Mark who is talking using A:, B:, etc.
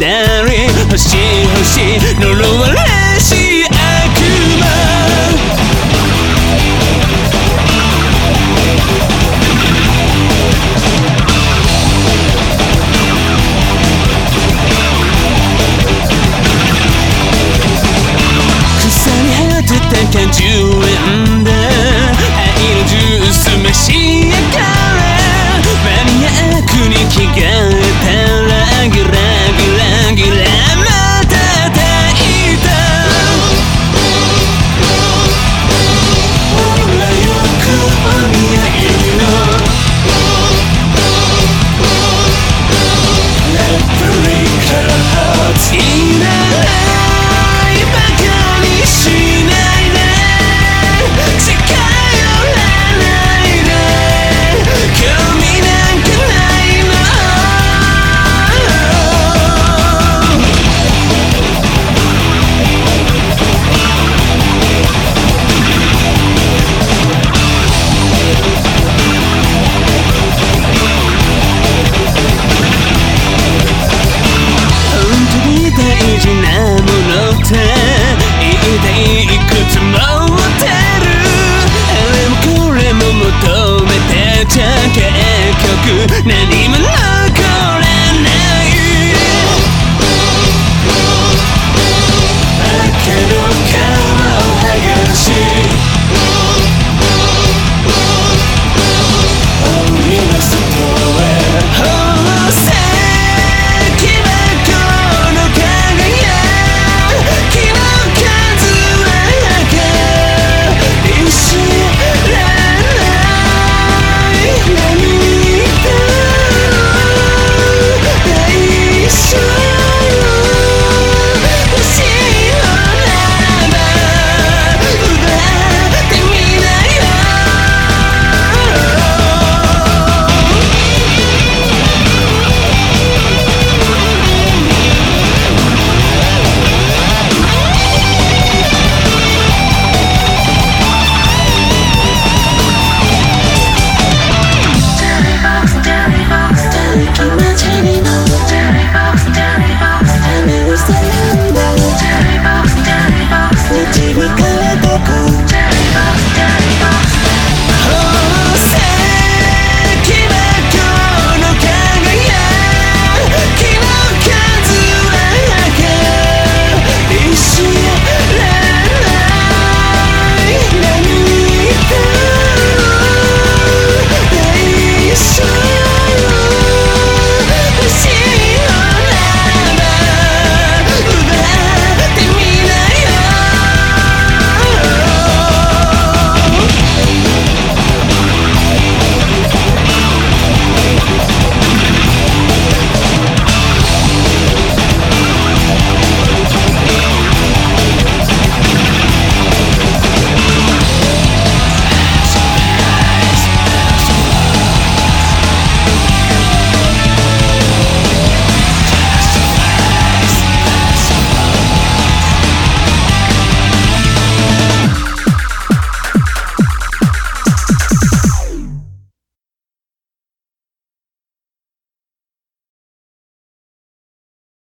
A: 誰星々呪われし悪魔。草に果てた果樹園で愛のジュース飯 many